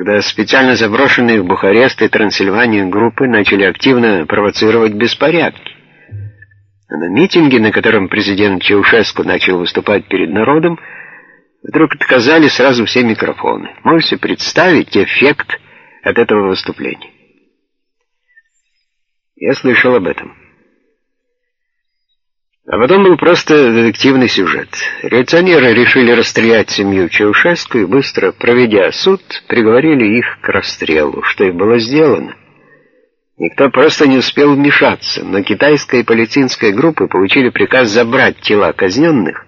когда специально заброшенные в Бухарест и Трансильванию группы начали активно провоцировать беспорядки. А на митинге, на котором президент Чаушеску начал выступать перед народом, вдруг отказали сразу все микрофоны. Можете представить эффект от этого выступления? Я слышал об этом. А потом был просто детективный сюжет. Реакционеры решили расстрелять семью Чаушеску и, быстро проведя суд, приговорили их к расстрелу, что и было сделано. Никто просто не успел вмешаться, но китайская и палестинская группы получили приказ забрать тела казненных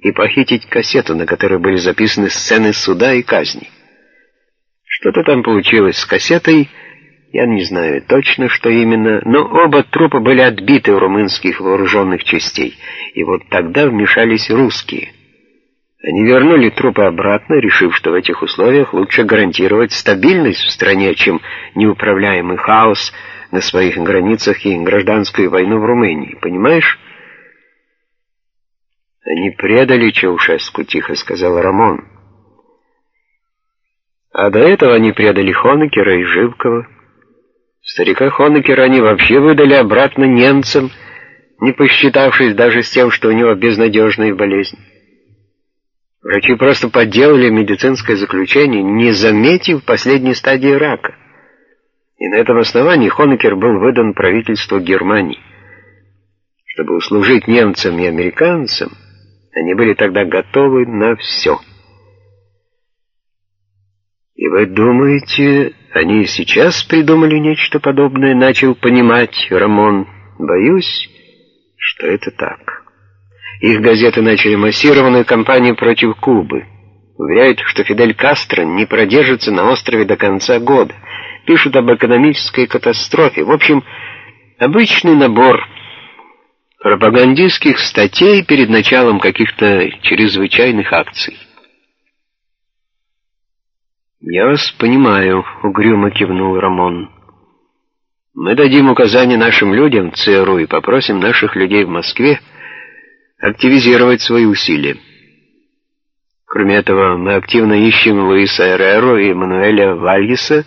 и похитить кассету, на которой были записаны сцены суда и казни. Что-то там получилось с кассетой, я не знаю точно, что именно, но оба трупа были отбиты у румынских вооруженных частей, и вот тогда вмешались русские. Они вернули трупы обратно, решив, что в этих условиях лучше гарантировать стабильность в стране, чем неуправляемый хаос на своих границах и гражданскую войну в Румынии. Понимаешь? Они предали Чаушеску, тихо сказал Рамон. А до этого они предали Хонекера и Живкова. Старика Хонекера они вообще выдали обратно немцам, не посчитавшись даже с тем, что у него безнадежная болезнь. Врачи просто подделали медицинское заключение, не заметив последней стадии рака. И на этом основании Хонекер был выдан правительству Германии. Чтобы услужить немцам и американцам, они были тогда готовы на все. И вы думаете, они сейчас придумали нечто подобное, начал понимать Рамон. Боюсь, что это так. Их газеты начали массированную кампанию против Кубы. Уверяют, что Фидель Кастро не продержится на острове до конца года. Пишут об экономической катастрофе. В общем, обычный набор пропагандистских статей перед началом каких-то чрезвычайных акций. «Я вас понимаю», — угрюмо кивнул Рамон. «Мы дадим указания нашим людям, ЦРУ, и попросим наших людей в Москве активизировать свои усилия. Кроме этого, мы активно ищем Луиса Эреро и Мануэля Вальеса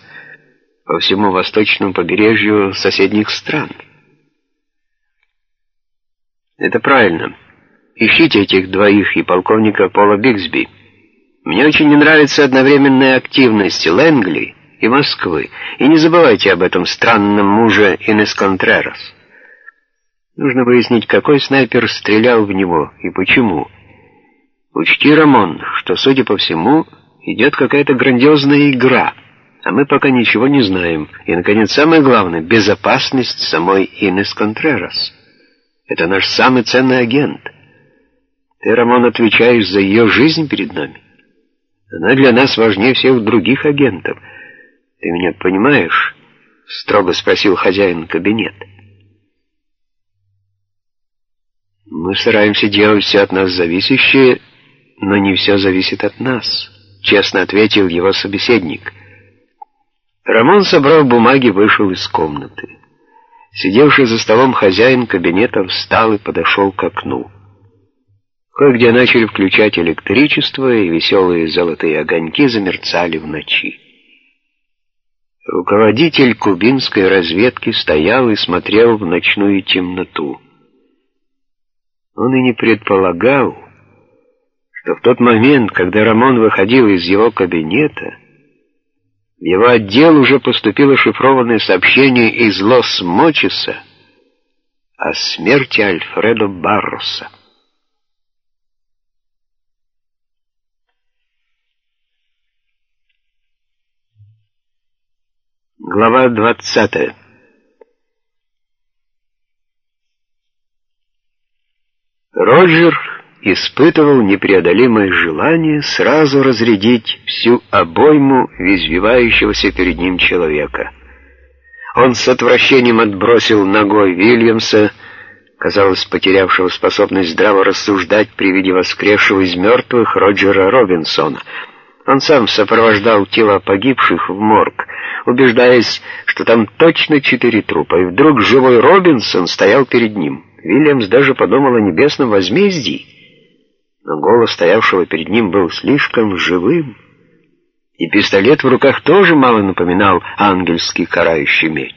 по всему восточному побережью соседних стран». «Это правильно. Ищите этих двоих и полковника Пола Бигсби». Мне очень не нравится одновременная активность Лэнгли и Москвы. И не забывайте об этом странном муже Инес Контрерас. Нужно выяснить, какой снайпер стрелял в него и почему. Учти, Рамон, что, судя по всему, идет какая-то грандиозная игра, а мы пока ничего не знаем. И, наконец, самое главное — безопасность самой Инес Контрерас. Это наш самый ценный агент. Ты, Рамон, отвечаешь за ее жизнь перед нами. Она для нас важнее всех других агентов. Ты меня понимаешь? Строго спросил хозяин кабинета. Мы стараемся делать все от нас зависящее, но не все зависит от нас, честно ответил его собеседник. Рамон, собрав бумаги, вышел из комнаты. Сидевший за столом хозяин кабинета встал и подошел к окну. Кое-где начали включать электричество, и веселые золотые огоньки замерцали в ночи. Руководитель кубинской разведки стоял и смотрел в ночную темноту. Он и не предполагал, что в тот момент, когда Рамон выходил из его кабинета, в его отдел уже поступило шифрованное сообщение из Лос-Мочеса о смерти Альфредо Барроса. Глава 20 Роджер испытывал непреодолимое желание сразу разрядить всю обойму извивающегося перед ним человека. Он с отвращением отбросил ногой Вильямса, казалось, потерявшего способность здраво рассуждать при виде воскресшего из мертвых Роджера Робинсона. Он сам сопровождал тела погибших в морг, убеждаясь, что там точно четыре трупа, и вдруг живой Робинсон стоял перед ним. Вильямс даже подумал о небесном возмездии, но голос стоявшего перед ним был слишком живым И пистолет в руках тоже мало напоминал ангельский карающий меч.